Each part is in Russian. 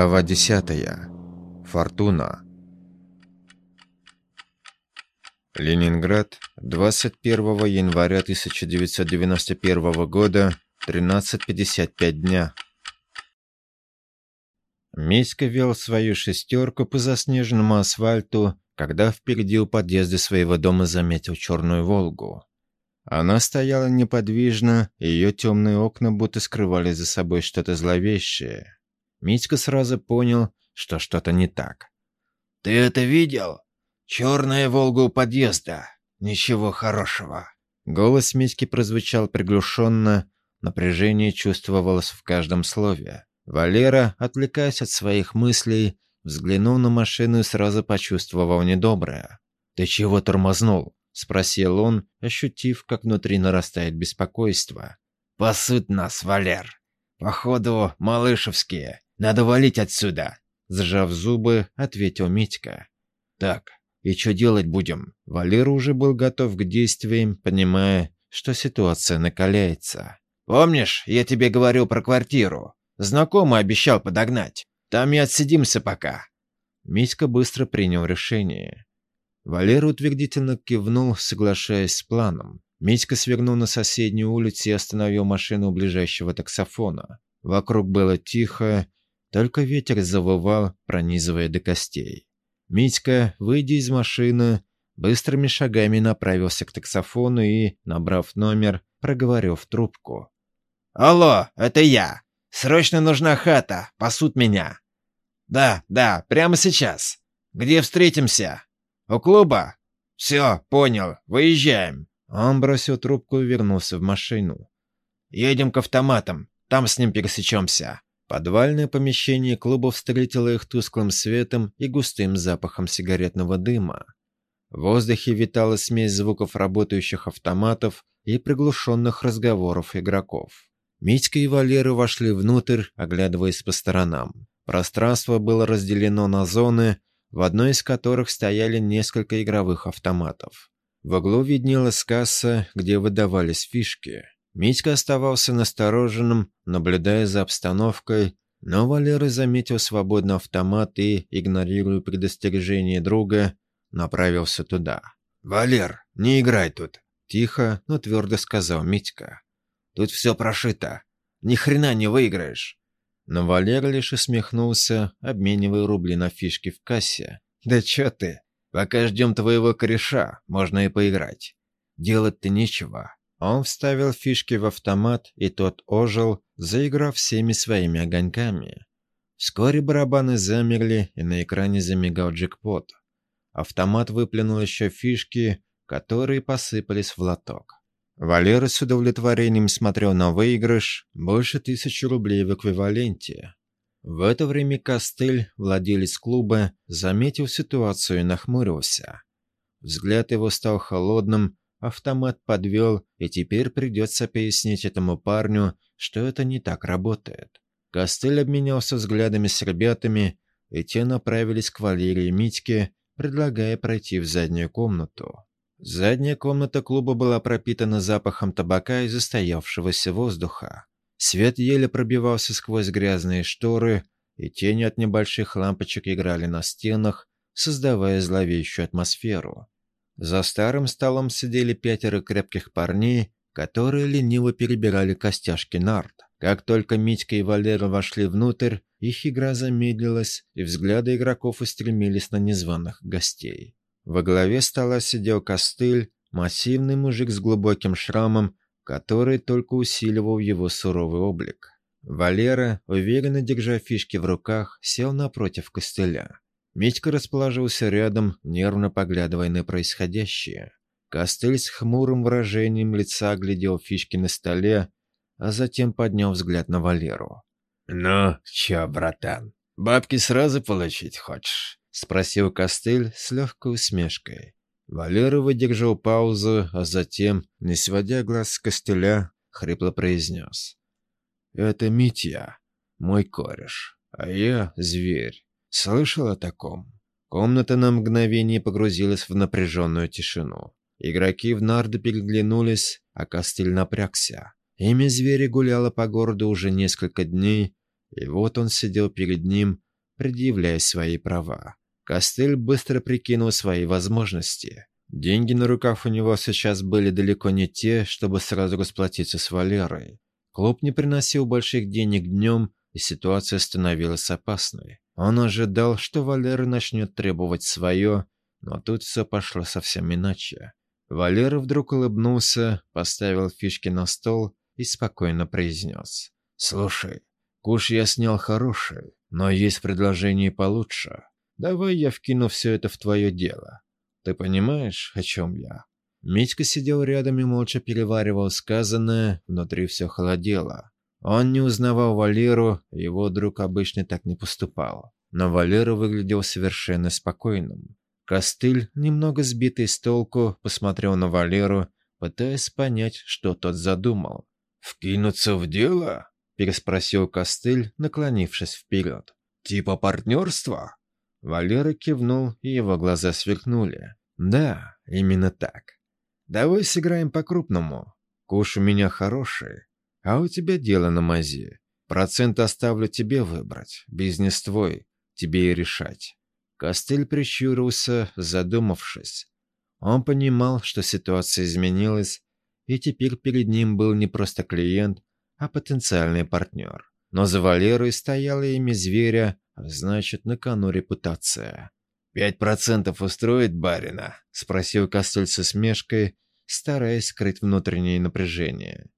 Глава 10. Фортуна. Ленинград, 21 января 1991 года, 13.55 дня. Миська вел свою шестерку по заснеженному асфальту, когда впереди у подъезда своего дома заметил черную «Волгу». Она стояла неподвижно, и ее темные окна будто скрывали за собой что-то зловещее. Митька сразу понял, что что-то не так. «Ты это видел? Черная Волга у подъезда. Ничего хорошего». Голос Митьки прозвучал приглушенно, напряжение чувствовалось в каждом слове. Валера, отвлекаясь от своих мыслей, взглянул на машину и сразу почувствовал недоброе. «Ты чего тормознул?» — спросил он, ощутив, как внутри нарастает беспокойство. «Пасут нас, Валер. Походу, малышевские. Надо валить отсюда!» Сжав зубы, ответил Митька. «Так, и что делать будем?» Валера уже был готов к действиям, понимая, что ситуация накаляется. «Помнишь, я тебе говорил про квартиру? Знакомый обещал подогнать. Там и отсидимся пока». Митька быстро принял решение. Валера утвердительно кивнул, соглашаясь с планом. Митька свернул на соседнюю улицу и остановил машину у ближайшего таксофона. Вокруг было тихо, только ветер завывал, пронизывая до костей. Митька, выйдя из машины, быстрыми шагами направился к таксофону и, набрав номер, проговорил в трубку. «Алло, это я! Срочно нужна хата, пасут меня!» «Да, да, прямо сейчас. Где встретимся? У клуба? Все, понял, выезжаем». Он бросил трубку и вернулся в машину. «Едем к автоматам, там с ним пересечемся». Подвальное помещение клуба встретило их тусклым светом и густым запахом сигаретного дыма. В воздухе витала смесь звуков работающих автоматов и приглушенных разговоров игроков. Митька и Валера вошли внутрь, оглядываясь по сторонам. Пространство было разделено на зоны, в одной из которых стояли несколько игровых автоматов. В углу виднелась касса, где выдавались фишки. Митька оставался настороженным, наблюдая за обстановкой, но Валера заметил свободный автомат и, игнорируя предостережение друга, направился туда. «Валер, не играй тут!» – тихо, но твердо сказал Митька. «Тут все прошито. Ни хрена не выиграешь!» Но Валер лишь усмехнулся, обменивая рубли на фишки в кассе. «Да чё ты? Пока ждем твоего кореша, можно и поиграть. Делать-то нечего. Он вставил фишки в автомат, и тот ожил, заиграв всеми своими огоньками. Вскоре барабаны замерли, и на экране замигал джекпот. Автомат выплюнул еще фишки, которые посыпались в лоток. Валера с удовлетворением смотрел на выигрыш, больше тысячи рублей в эквиваленте. В это время Костыль, владелец клуба, заметил ситуацию и нахмурился. Взгляд его стал холодным, Автомат подвел, и теперь придется пояснить этому парню, что это не так работает. Костыль обменялся взглядами с ребятами, и те направились к Валерии и Митьке, предлагая пройти в заднюю комнату. Задняя комната клуба была пропитана запахом табака и застоявшегося воздуха. Свет еле пробивался сквозь грязные шторы, и тени от небольших лампочек играли на стенах, создавая зловещую атмосферу. За старым столом сидели пятеро крепких парней, которые лениво перебирали костяшки нарт. Как только Митька и Валера вошли внутрь, их игра замедлилась, и взгляды игроков устремились на незваных гостей. Во главе стола сидел костыль, массивный мужик с глубоким шрамом, который только усиливал его суровый облик. Валера, уверенно держа фишки в руках, сел напротив костыля. Митька расположился рядом, нервно поглядывая на происходящее. Костыль с хмурым выражением лица глядел фишки на столе, а затем поднял взгляд на Валеру. «Ну, чё, братан, бабки сразу получить хочешь?» — спросил Костыль с легкой усмешкой. Валера выдержал паузу, а затем, не сводя глаз с Костыля, хрипло произнес. «Это Митя, мой кореш, а я — зверь. Слышал о таком? Комната на мгновение погрузилась в напряженную тишину. Игроки в нарды переглянулись, а Костыль напрягся. Имя зверя гуляло по городу уже несколько дней, и вот он сидел перед ним, предъявляя свои права. Костыль быстро прикинул свои возможности. Деньги на руках у него сейчас были далеко не те, чтобы сразу расплатиться с Валерой. Клуб не приносил больших денег днем, и ситуация становилась опасной. Он ожидал, что Валера начнет требовать свое, но тут все пошло совсем иначе. Валера вдруг улыбнулся, поставил фишки на стол и спокойно произнес. «Слушай, куш я снял хороший, но есть предложение получше. Давай я вкину все это в твое дело. Ты понимаешь, о чем я?» Митька сидел рядом и молча переваривал сказанное, внутри все холодело. Он не узнавал Валеру, его друг обычно так не поступал. Но Валера выглядел совершенно спокойным. Костыль, немного сбитый с толку, посмотрел на Валеру, пытаясь понять, что тот задумал. «Вкинуться в дело?» – переспросил Костыль, наклонившись вперед. «Типа партнерства?» Валера кивнул, и его глаза сверкнули. «Да, именно так. Давай сыграем по-крупному. Куш у меня хороший, а у тебя дело на мази. Процент оставлю тебе выбрать. Бизнес твой. Тебе и решать». Костыль прищурился, задумавшись. Он понимал, что ситуация изменилась, и теперь перед ним был не просто клиент, а потенциальный партнер. Но за Валерой стояло имя зверя, а значит, на кону репутация. «Пять процентов устроит барина?» — спросил Костыль со смешкой, стараясь скрыть внутреннее напряжение.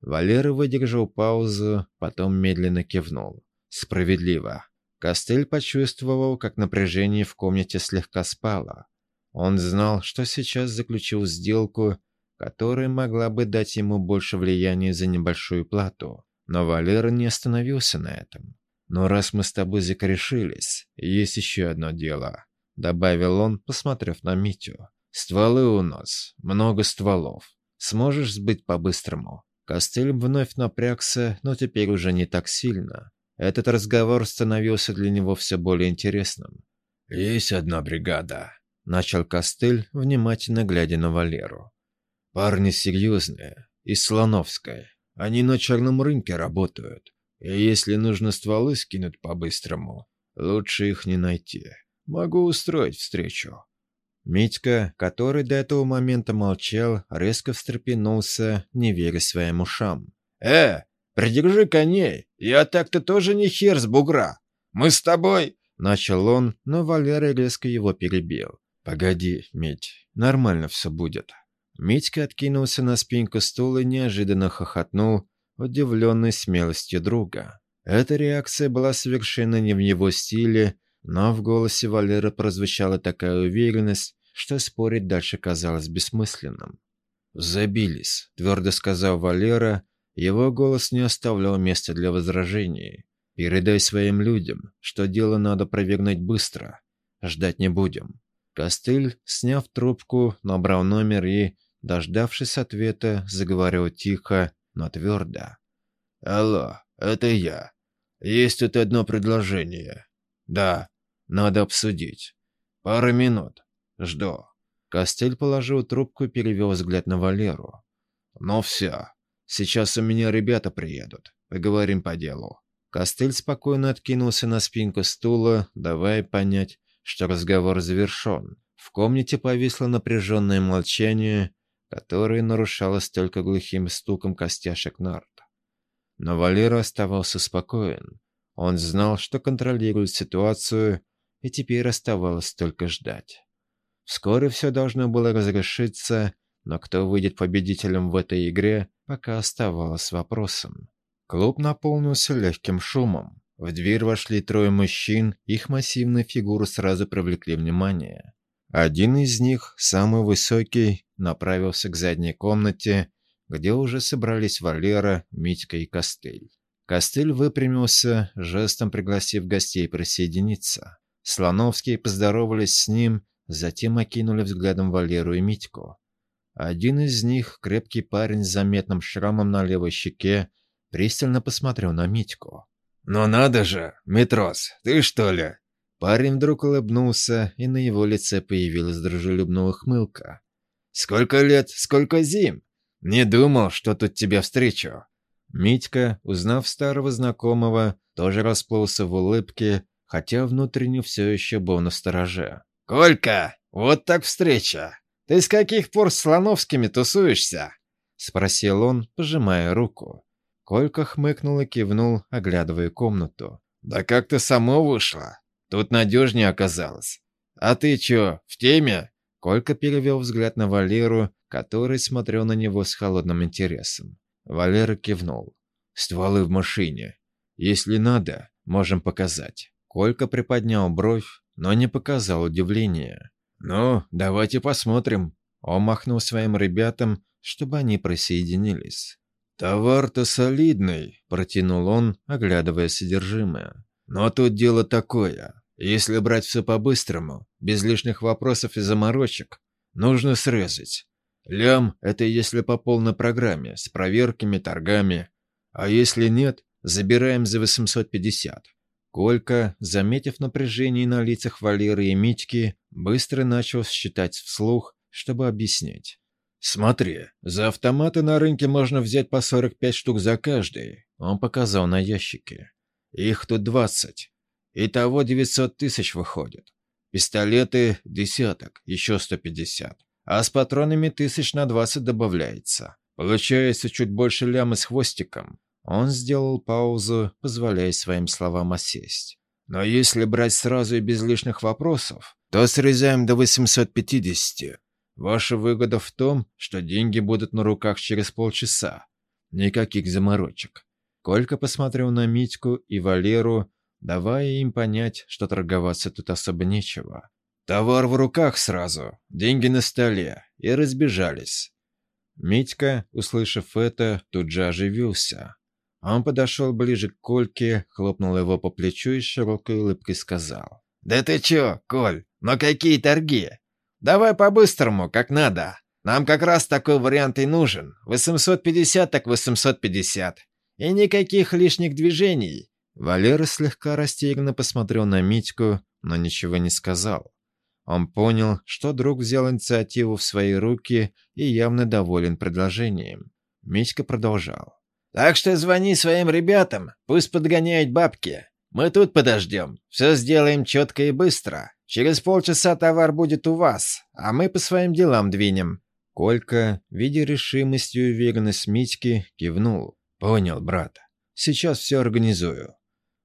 Валера выдержал паузу, потом медленно кивнул. Справедливо. Костыль почувствовал, как напряжение в комнате слегка спало. Он знал, что сейчас заключил сделку, которая могла бы дать ему больше влияния за небольшую плату. Но Валера не остановился на этом. «Но раз мы с тобой закорешились, есть еще одно дело», — добавил он, посмотрев на Митю. «Стволы у нас, много стволов. Сможешь сбыть по-быстрому?» Костыль вновь напрягся, но теперь уже не так сильно. Этот разговор становился для него все более интересным. «Есть одна бригада», — начал Костыль, внимательно глядя на Валеру. «Парни серьезные, из Слоновской. Они на черном рынке работают. И если нужно стволы скинуть по-быстрому, лучше их не найти. Могу устроить встречу. Митька, который до этого момента молчал, резко встрепенулся, не веря своим ушам. «Э, придержи коней! Я так-то тоже не хер с бугра! Мы с тобой...» Начал он, но Валера резко его перебил. «Погоди, Мить, нормально все будет». Митька откинулся на спинку стула и неожиданно хохотнул, удивленный смелостью друга. Эта реакция была совершенно не в его стиле, но в голосе Валеры прозвучала такая уверенность, что спорить дальше казалось бессмысленным. «Забились», — твердо сказал Валера. Его голос не оставлял места для возражений. «Передай своим людям, что дело надо провернуть быстро. Ждать не будем». Костыль, сняв трубку, набрал номер и, дождавшись ответа, заговорил тихо, но твердо. «Алло, это я. Есть тут одно предложение. Да, надо обсудить. Пару минут. Жду». Костель положил трубку и перевел взгляд на Валеру. «Ну все. Сейчас у меня ребята приедут. Поговорим по делу». Костель спокойно откинулся на спинку стула, давая понять, что разговор завершен. В комнате повисло напряженное молчание, которое нарушалось только глухим стуком костяшек нарт. Но Валера оставался спокоен. Он знал, что контролирует ситуацию, и теперь оставалось только ждать. Вскоре все должно было разрешиться, но кто выйдет победителем в этой игре, пока оставалось вопросом. Клуб наполнился легким шумом. В дверь вошли трое мужчин, их массивные фигуры сразу привлекли внимание. Один из них, самый высокий, направился к задней комнате, где уже собрались Валера, Митька и Костыль. Костыль выпрямился, жестом пригласив гостей присоединиться. Слоновские поздоровались с ним Затем окинули взглядом Валеру и Митьку. Один из них, крепкий парень с заметным шрамом на левой щеке, пристально посмотрел на Митьку. «Ну надо же, Метрос, ты что ли?» Парень вдруг улыбнулся, и на его лице появилась дружелюбная ухмылка. «Сколько лет, сколько зим! Не думал, что тут тебя встречу!» Митька, узнав старого знакомого, тоже расплылся в улыбке, хотя внутренне все еще был на стороже. «Колька, вот так встреча! Ты с каких пор с Слоновскими тусуешься?» — спросил он, пожимая руку. Колька хмыкнул и кивнул, оглядывая комнату. «Да как-то само вышло. Тут надежнее оказалось. А ты чё, в теме?» Колька перевел взгляд на Валеру, который смотрел на него с холодным интересом. Валера кивнул. «Стволы в машине. Если надо, можем показать». Колька приподнял бровь, но не показал удивления. «Ну, давайте посмотрим». Он махнул своим ребятам, чтобы они присоединились. «Товар-то солидный», — протянул он, оглядывая содержимое. «Но тут дело такое. Если брать все по-быстрому, без лишних вопросов и заморочек, нужно срезать. Лям — это если по полной программе, с проверками, торгами. А если нет, забираем за 850. Колька, заметив напряжение на лицах Валеры и Митьки, быстро начал считать вслух, чтобы объяснить. «Смотри, за автоматы на рынке можно взять по 45 штук за каждый», — он показал на ящике. «Их тут 20. Итого 900 тысяч выходит. Пистолеты — десяток, еще 150. А с патронами тысяч на 20 добавляется. Получается чуть больше ляма с хвостиком. Он сделал паузу, позволяя своим словам осесть. Но если брать сразу и без лишних вопросов, то срезаем до 850. Ваша выгода в том, что деньги будут на руках через полчаса. Никаких заморочек. Колька посмотрел на Митьку и Валеру, давая им понять, что торговаться тут особо нечего. Товар в руках сразу, деньги на столе, и разбежались. Митька, услышав это, тут же оживился. Он подошел ближе к Кольке, хлопнул его по плечу и широкой улыбкой сказал. «Да ты чё, Коль, но какие торги? Давай по-быстрому, как надо. Нам как раз такой вариант и нужен. 850 так 850. И никаких лишних движений». Валера слегка растерянно посмотрел на Митьку, но ничего не сказал. Он понял, что друг взял инициативу в свои руки и явно доволен предложением. Митька продолжал. Так что звони своим ребятам, пусть подгоняют бабки. Мы тут подождем. Все сделаем четко и быстро. Через полчаса товар будет у вас, а мы по своим делам двинем». Колька, видя решимость и уверенность Митьки, кивнул. «Понял, брат. Сейчас все организую».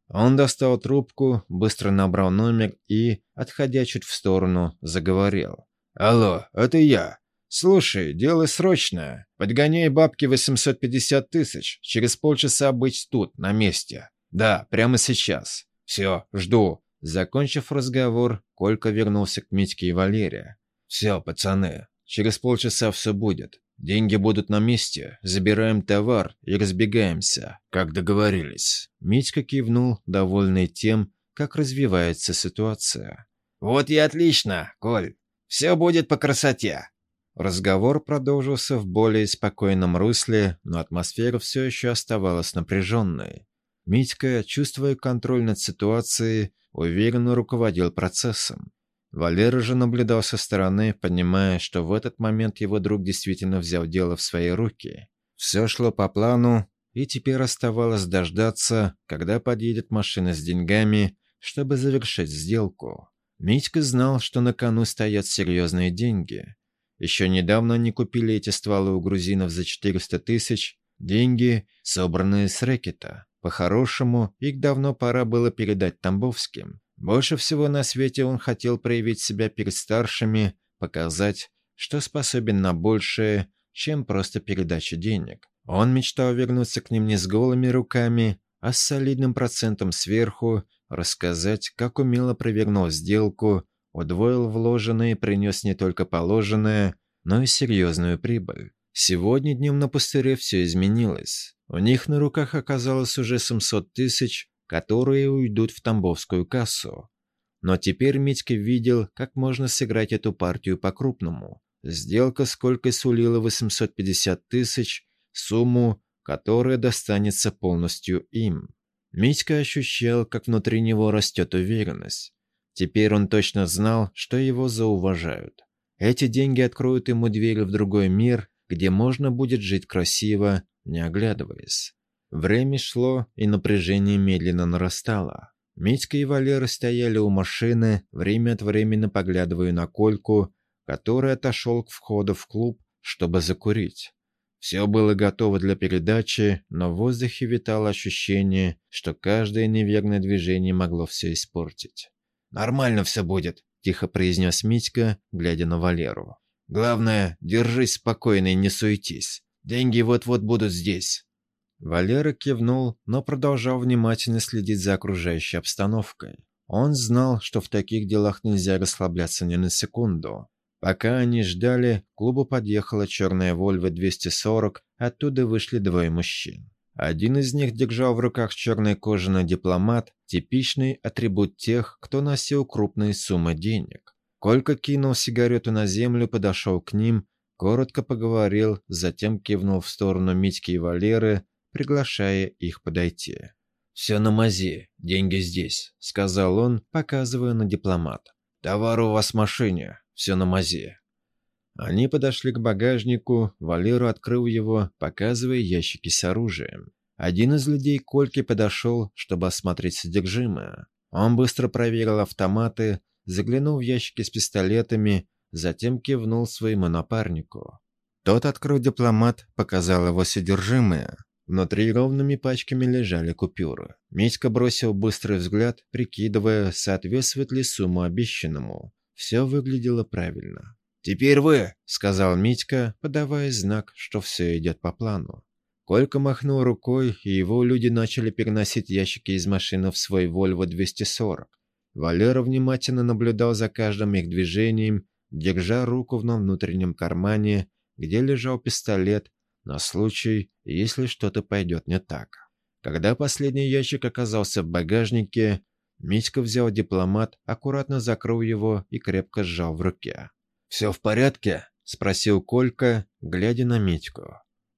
Он достал трубку, быстро набрал номер и, отходя чуть в сторону, заговорил. «Алло, это я. «Слушай, дело срочное. Подгоняй бабки 850 тысяч. Через полчаса быть тут, на месте. Да, прямо сейчас. Все, жду». Закончив разговор, Колька вернулся к Митьке и Валере. «Все, пацаны, через полчаса все будет. Деньги будут на месте, забираем товар и разбегаемся, как договорились». Митька кивнул, довольный тем, как развивается ситуация. «Вот и отлично, Коль. Все будет по красоте. Разговор продолжился в более спокойном русле, но атмосфера все еще оставалась напряженной. Митька, чувствуя контроль над ситуацией, уверенно руководил процессом. Валера же наблюдал со стороны, понимая, что в этот момент его друг действительно взял дело в свои руки. Все шло по плану, и теперь оставалось дождаться, когда подъедет машина с деньгами, чтобы завершить сделку. Митька знал, что на кону стоят серьезные деньги. Еще недавно они купили эти стволы у грузинов за 400 тысяч. Деньги, собранные с рэкета. По-хорошему, их давно пора было передать Тамбовским. Больше всего на свете он хотел проявить себя перед старшими, показать, что способен на большее, чем просто передача денег. Он мечтал вернуться к ним не с голыми руками, а с солидным процентом сверху, рассказать, как умело провернул сделку, удвоил вложенное и принес не только положенное, но и серьезную прибыль. Сегодня днем на пустыре все изменилось. У них на руках оказалось уже 700 тысяч, которые уйдут в Тамбовскую кассу. Но теперь Митька видел, как можно сыграть эту партию по-крупному. Сделка сколько сулила 850 тысяч, сумму, которая достанется полностью им. Митька ощущал, как внутри него растет уверенность. Теперь он точно знал, что его зауважают. Эти деньги откроют ему двери в другой мир, где можно будет жить красиво, не оглядываясь. Время шло, и напряжение медленно нарастало. Митька и Валера стояли у машины, время от времени поглядывая на Кольку, который отошел к входу в клуб, чтобы закурить. Все было готово для передачи, но в воздухе витало ощущение, что каждое неверное движение могло все испортить. «Нормально все будет», — тихо произнес Митька, глядя на Валеру. «Главное, держись спокойно и не суетись. Деньги вот-вот будут здесь». Валера кивнул, но продолжал внимательно следить за окружающей обстановкой. Он знал, что в таких делах нельзя расслабляться ни на секунду. Пока они ждали, к клубу подъехала черная Вольва 240, оттуда вышли двое мужчин. Один из них держал в руках черный кожаный дипломат, типичный атрибут тех, кто носил крупные суммы денег. Колька кинул сигарету на землю, подошел к ним, коротко поговорил, затем кивнул в сторону Митьки и Валеры, приглашая их подойти. «Все на мази, деньги здесь», — сказал он, показывая на дипломат. «Товар у вас в машине, все на мази». Они подошли к багажнику, Валеру открыл его, показывая ящики с оружием. Один из людей Кольки подошел, чтобы осмотреть содержимое. Он быстро проверил автоматы, заглянул в ящики с пистолетами, затем кивнул своему напарнику. Тот открыл дипломат, показал его содержимое. Внутри ровными пачками лежали купюры. Митька бросил быстрый взгляд, прикидывая, соответствует ли сумма обещанному. Все выглядело правильно. «Теперь вы», — сказал Митька, подавая знак, что все идет по плану. Колька махнул рукой, и его люди начали переносить ящики из машины в свой Вольво-240. Валера внимательно наблюдал за каждым их движением, держа руку в внутреннем кармане, где лежал пистолет, на случай, если что-то пойдет не так. Когда последний ящик оказался в багажнике, Митька взял дипломат, аккуратно закрыл его и крепко сжал в руке. «Все в порядке?» – спросил Колька, глядя на Митьку.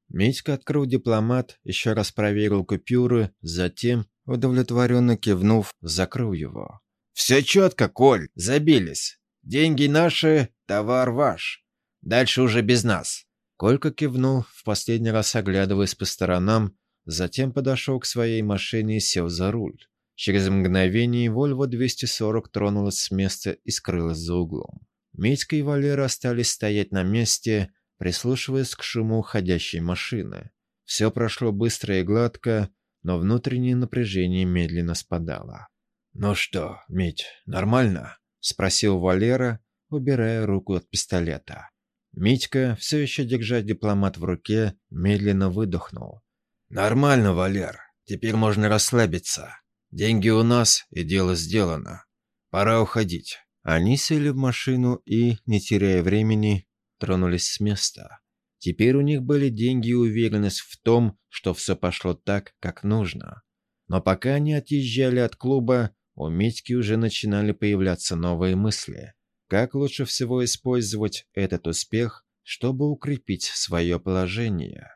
Митька открыл дипломат, еще раз проверил купюры, затем, удовлетворенно кивнув, закрыл его. «Все четко, Коль, забились. Деньги наши, товар ваш. Дальше уже без нас». Колька кивнул, в последний раз оглядываясь по сторонам, затем подошел к своей машине и сел за руль. Через мгновение Вольво-240 тронулась с места и скрылась за углом. Митька и Валера остались стоять на месте, прислушиваясь к шуму уходящей машины. Все прошло быстро и гладко, но внутреннее напряжение медленно спадало. «Ну что, Мить, нормально?» — спросил Валера, убирая руку от пистолета. Митька, все еще держа дипломат в руке, медленно выдохнул. «Нормально, Валер. Теперь можно расслабиться. Деньги у нас, и дело сделано. Пора уходить». Они сели в машину и, не теряя времени, тронулись с места. Теперь у них были деньги и уверенность в том, что все пошло так, как нужно. Но пока они отъезжали от клуба, у Митьки уже начинали появляться новые мысли. Как лучше всего использовать этот успех, чтобы укрепить свое положение?